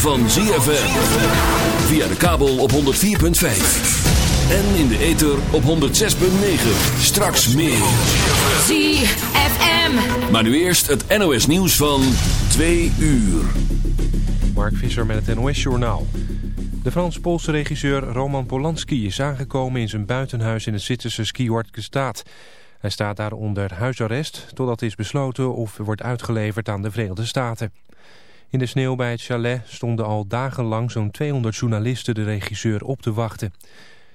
van ZFM. Via de kabel op 104.5. En in de ether op 106.9. Straks meer. ZFM. Maar nu eerst het NOS nieuws van 2 uur. Mark Visser met het NOS-journaal. De Frans-Poolse regisseur Roman Polanski is aangekomen in zijn buitenhuis in het Zwitserse Skiwart staat. Hij staat daar onder huisarrest totdat is besloten of wordt uitgeleverd aan de Verenigde Staten. In de sneeuw bij het chalet stonden al dagenlang zo'n 200 journalisten de regisseur op te wachten.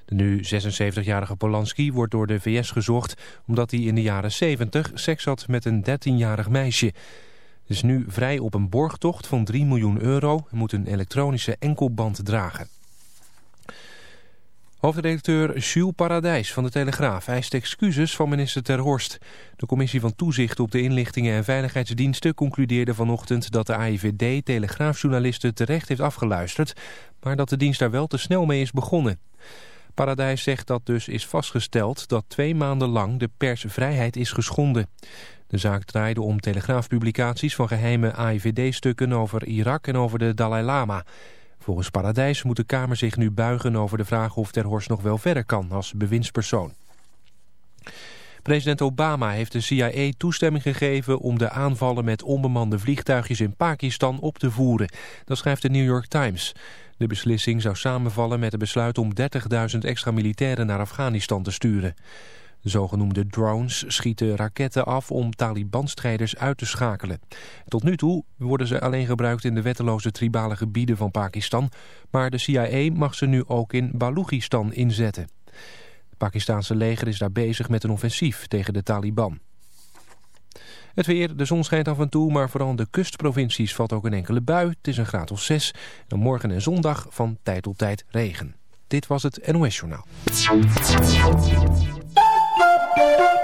De nu 76-jarige Polanski wordt door de VS gezocht omdat hij in de jaren 70 seks had met een 13-jarig meisje. Hij is nu vrij op een borgtocht van 3 miljoen euro en moet een elektronische enkelband dragen. Hoofdredacteur Jules Paradijs van de Telegraaf eist excuses van minister Ter Horst. De commissie van toezicht op de inlichtingen en veiligheidsdiensten concludeerde vanochtend dat de AIVD telegraafjournalisten terecht heeft afgeluisterd, maar dat de dienst daar wel te snel mee is begonnen. Paradijs zegt dat dus is vastgesteld dat twee maanden lang de persvrijheid is geschonden. De zaak draaide om telegraafpublicaties van geheime AIVD-stukken over Irak en over de Dalai Lama. Volgens Paradijs moet de Kamer zich nu buigen over de vraag of Ter Horst nog wel verder kan als bewindspersoon. President Obama heeft de CIA toestemming gegeven om de aanvallen met onbemande vliegtuigjes in Pakistan op te voeren. Dat schrijft de New York Times. De beslissing zou samenvallen met het besluit om 30.000 extra militairen naar Afghanistan te sturen. De zogenoemde drones schieten raketten af om Taliban-strijders uit te schakelen. Tot nu toe worden ze alleen gebruikt in de wetteloze tribale gebieden van Pakistan, maar de CIA mag ze nu ook in Balochistan inzetten. Het Pakistanse leger is daar bezig met een offensief tegen de Taliban. Het weer, de zon schijnt af en toe, maar vooral in de kustprovincies valt ook een enkele bui. Het is een graad of 6 en morgen en zondag van tijd tot tijd regen. Dit was het NOS Journaal.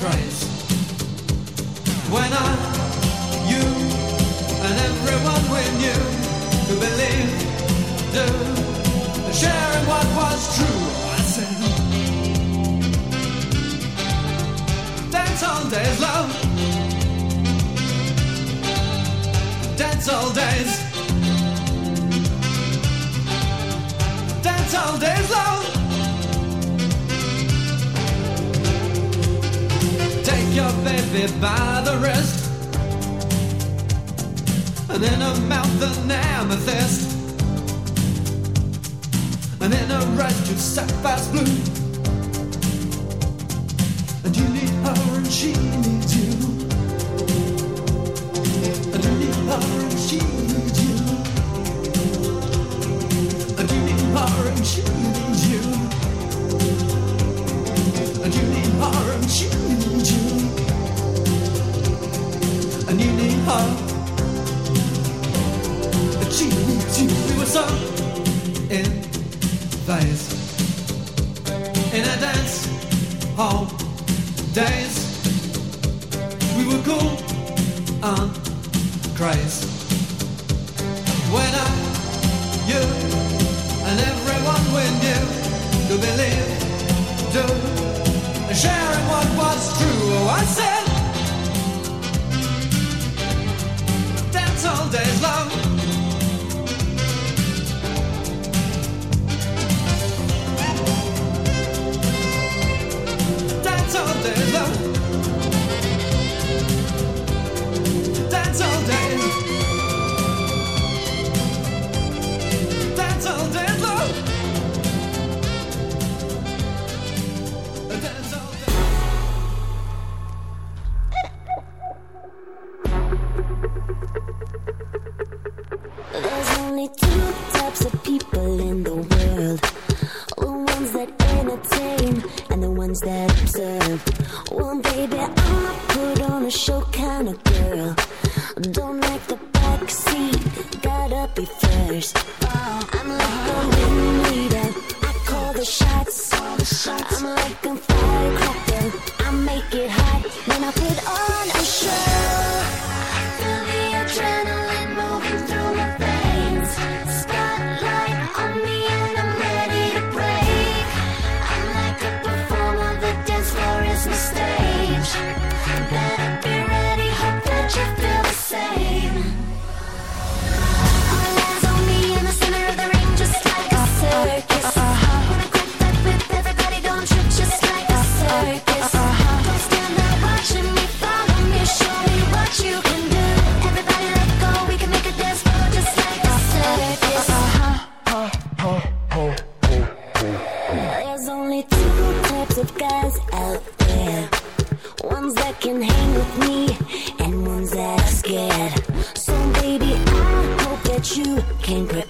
praise. When I, you, and everyone we knew who believed, knew, sharing what was true, I said, Dance hall days, love. Dance hall days. Dance hall days, love. your baby by the wrist. And in her mouth an amethyst. And in her eyes two sapphires blue. Days long. out there. Ones that can hang with me, and ones that are scared. So, baby, I hope that you can prepare.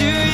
you.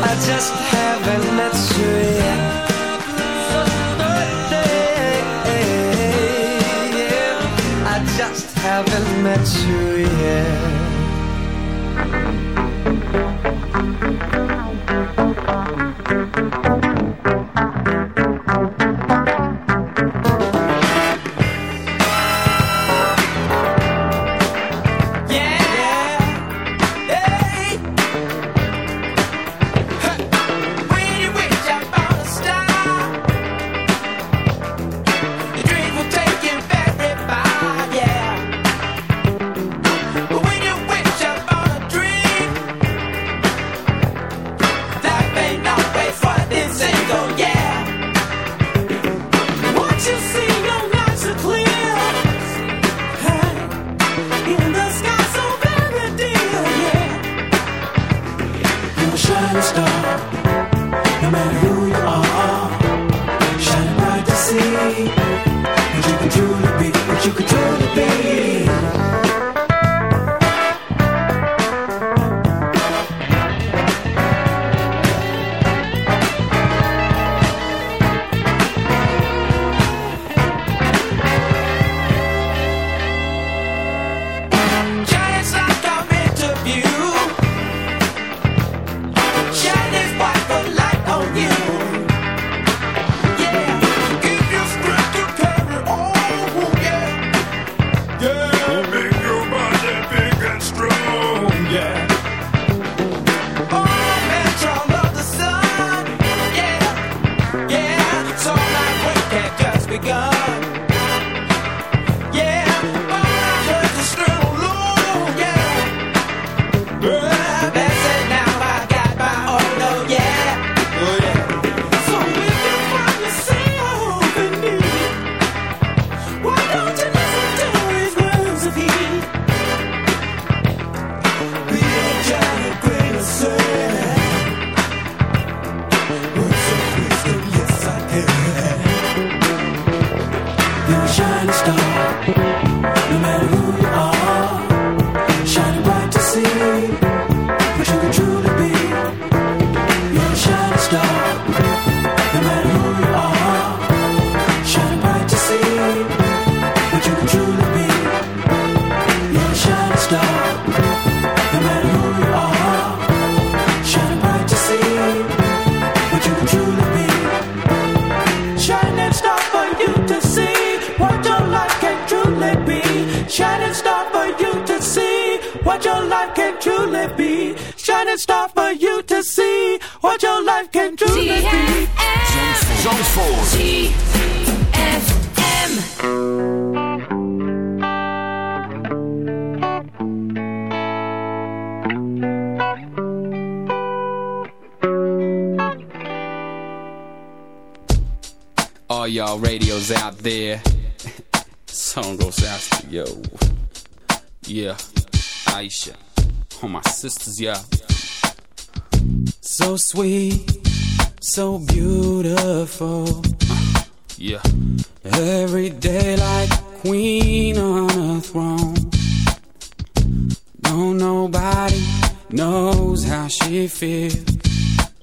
I just haven't met you yet. I just haven't met you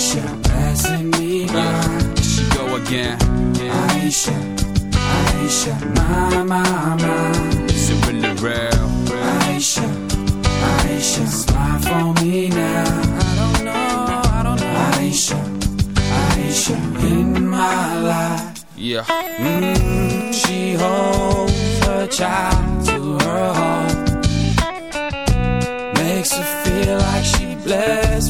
Aisha, passing me by. She go again. Aisha, Aisha, my, my, my. Is it really real? real? Aisha, Aisha, smile for me now. I don't know, I don't know. Aisha, Aisha, in my life. Yeah. Mm, she holds her child to her heart. Makes her feel like she blessed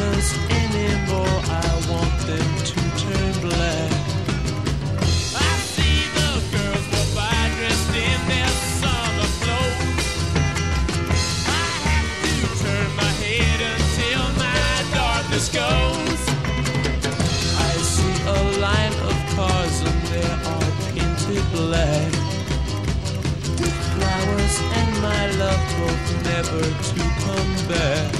flowers anymore. I want them to turn black. I see the girls by dressed in their summer clothes. I have to turn my head until my darkness goes. I see a line of cars and they're painted black. Flowers and my love never to come back.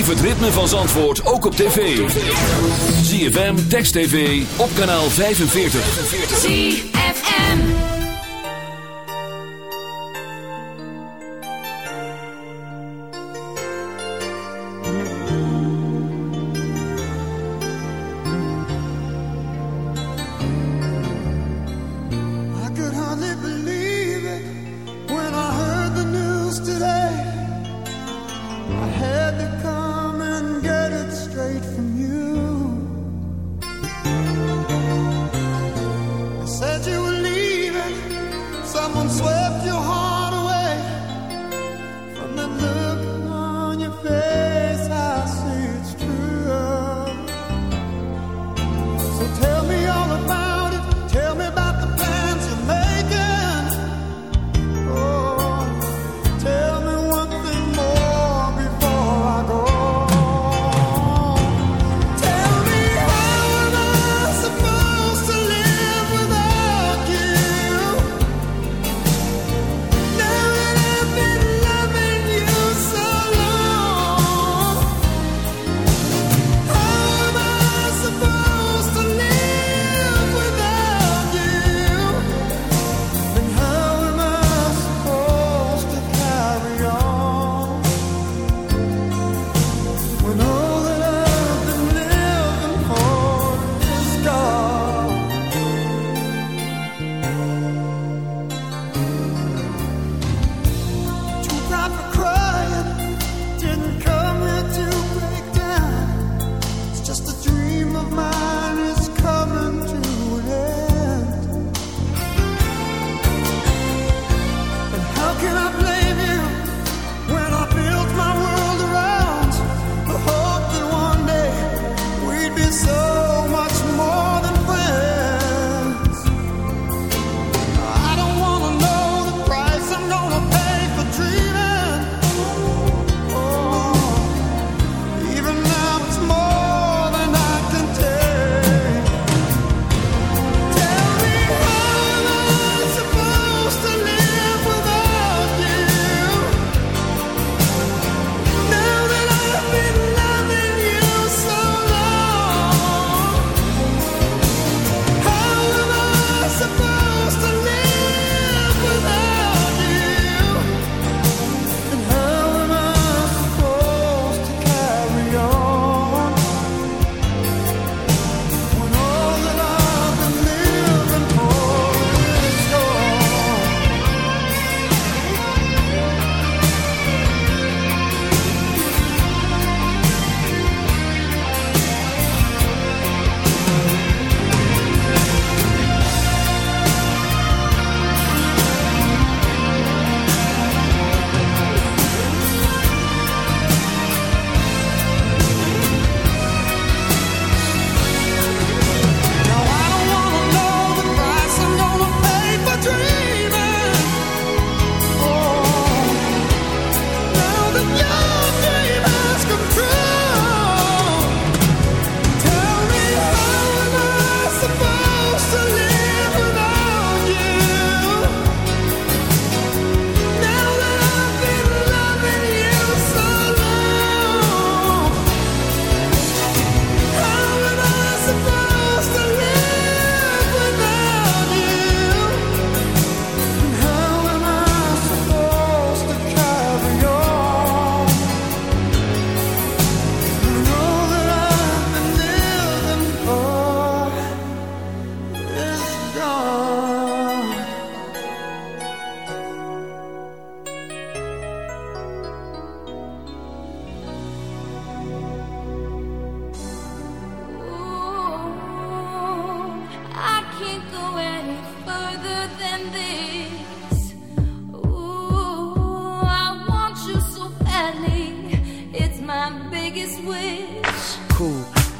Beleef het ritme van Zandvoort ook op tv. ZFM, Text TV, op kanaal 45. ZFM. I could hardly believe it when I heard the news today.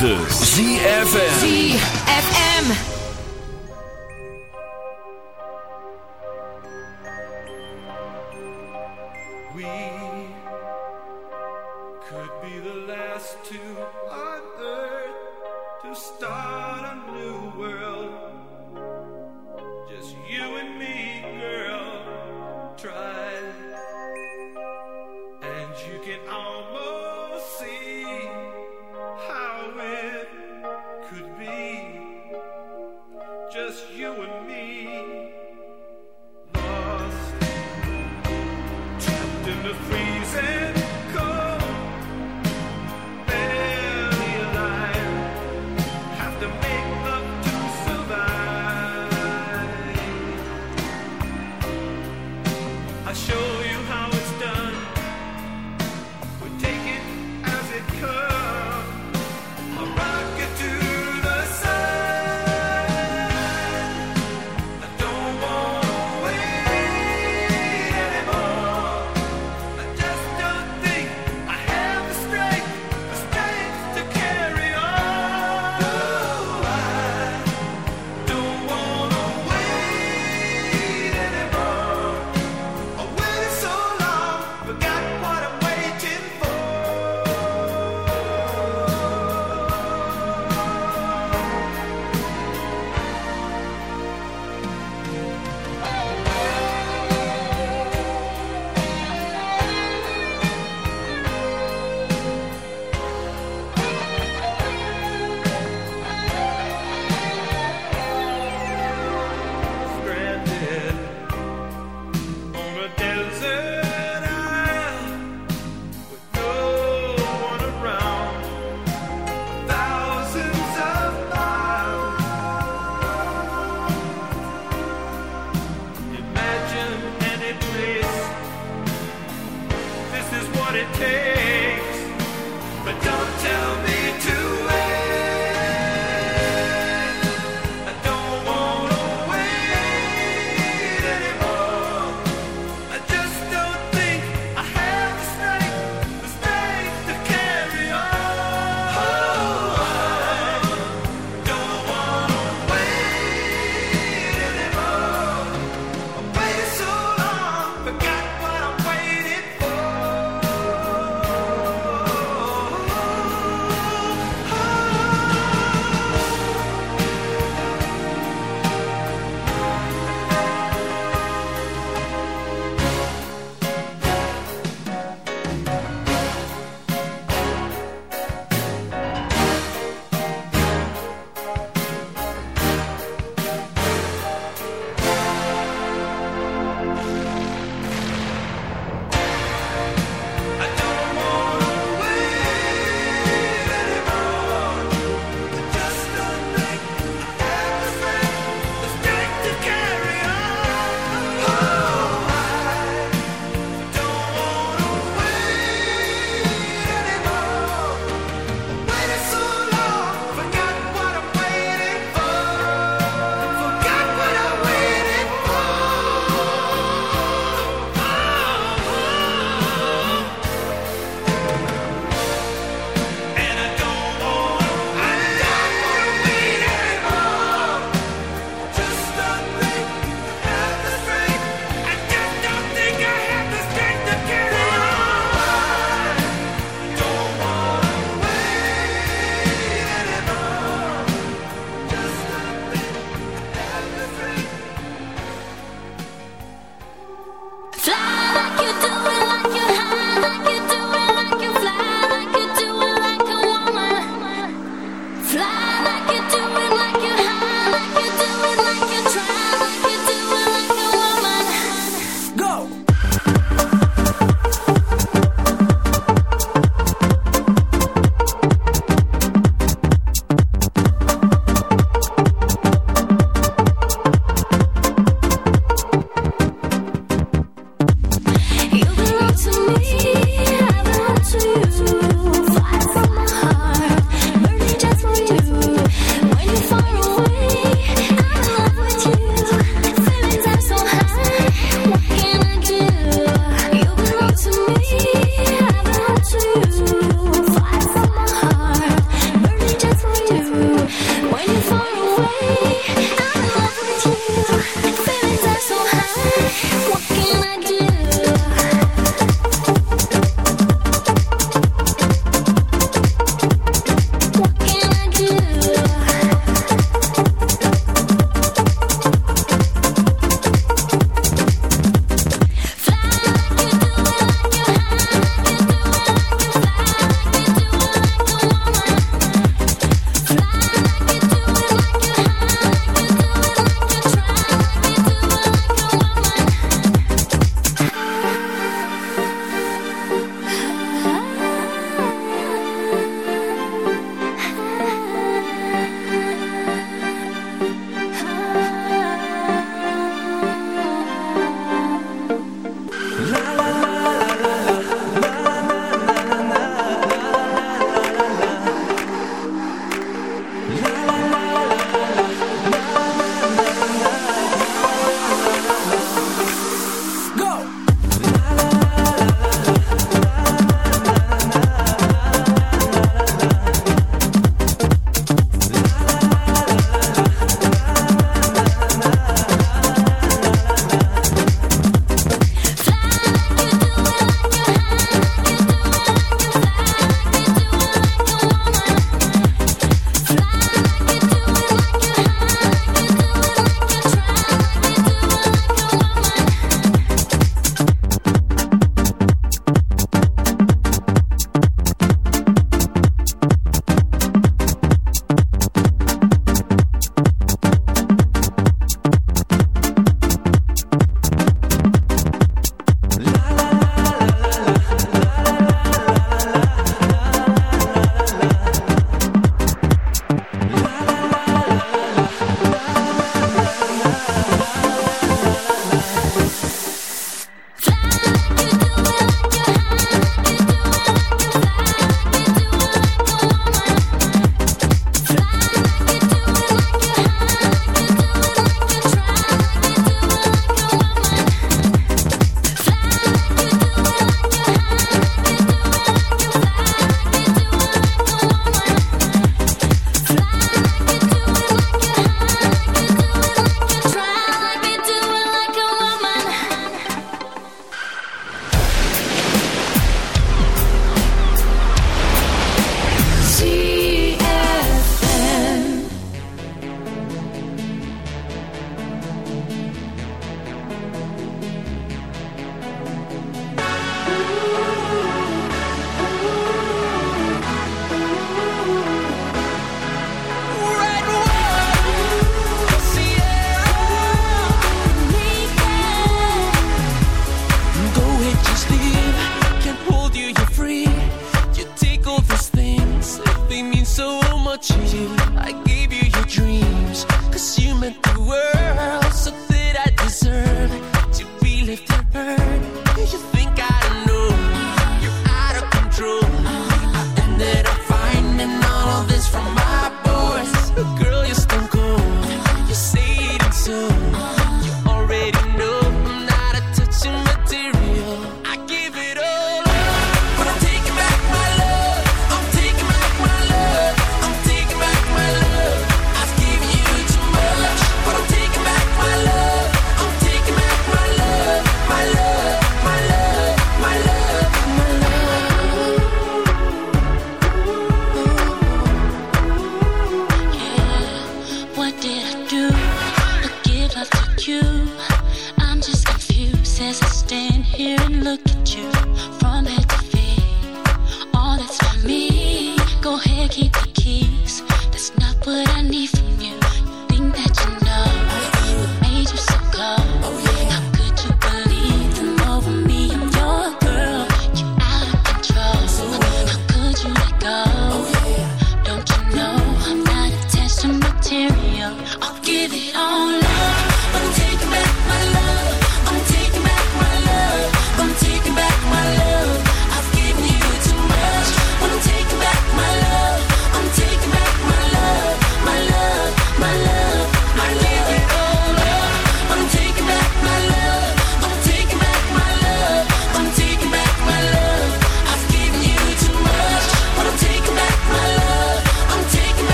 9. ZFM.